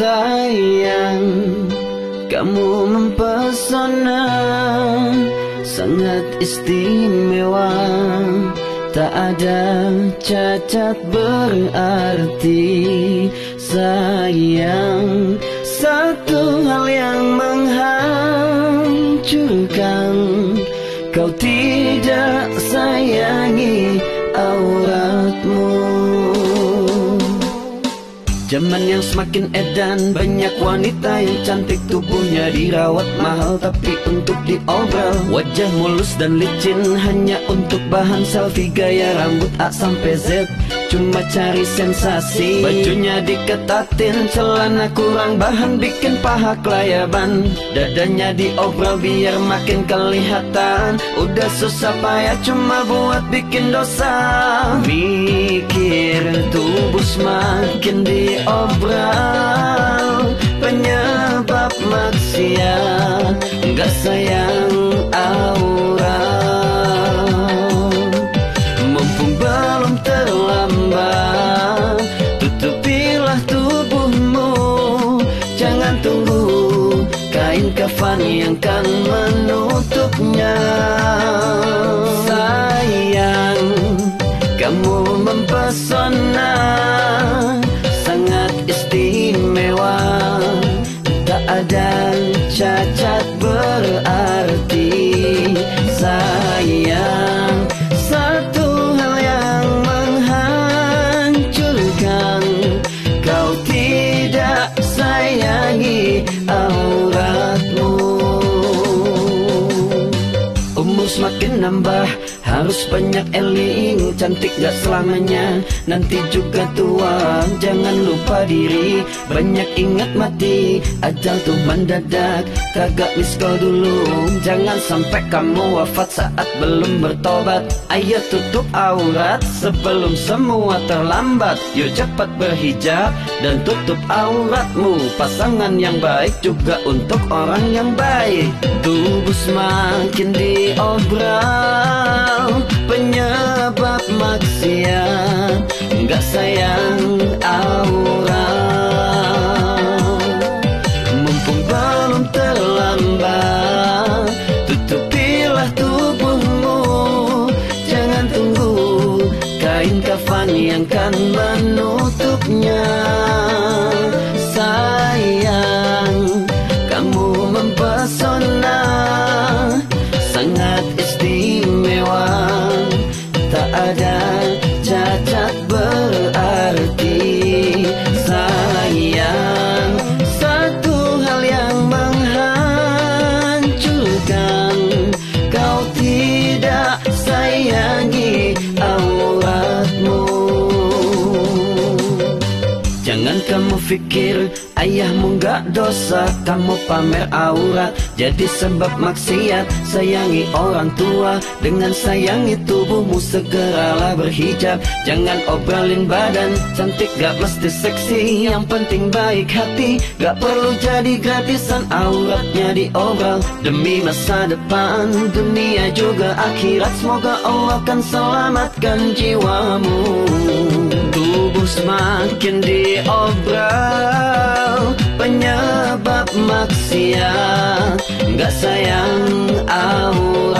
Sayang Kamu mempesona Sangat istimewa. Tak ada cacat berarti Sayang Satu hal Zaman yang semakin edan Banyak wanita yang cantik tubuhnya dirawat mahal Tapi untuk diobrol Wajah mulus dan licin Hanya untuk bahan selfie Gaya rambut A sampai Z Cuma cari sensasi. Bajunya diketatin Celana kurang bahan Bikin paha kelayaban. Dadanya diobrol biar makin kelihatan. Udah susah payah Cuma buat bikin dosa. Mikir tubuh semakin diobral. Penyebab maksiat Gak sayang kafan yang kan menutupnya. Sayang Kamu mempesona. Sangat istimewa. Tak ada cacat berarti nambah Harus banyak eling Cantik gak selamanya. Nanti juga tua Jangan lupa diri. Banyak ingat mati Ajal tuh mendadak. Kagak miss call dulu Jangan sampai kamu wafat Saat belum bertobat. Ayo tutup aurat Sebelum semua terlambat. Yuk cepat berhijab Dan tutup auratmu. Pasangan yang baik juga untuk orang yang baik. Tubuh semakin diobral Penyebab maksiat. Gak sayang aurat Mumpung belum terlambat Tutupilah tubuhmu. Jangan tunggu Kain kafan yang kan menutupnya kamu pikir ayahmu gak dosa Kamu pamer aurat jadi sebab maksiat Sayangi orang tua. Dengan sayangi tubuhmu Segeralah berhijab. Jangan obrolin badan Cantik gak mesti seksi. Yang penting baik hati Gak perlu jadi gratisan. Auratnya diobrol Demi masa depan. Dunia juga akhirat Semoga Allah kan selamatkan jiwamu Tubuh semakin diobral. Penyebab maksiat Gak sayang aurat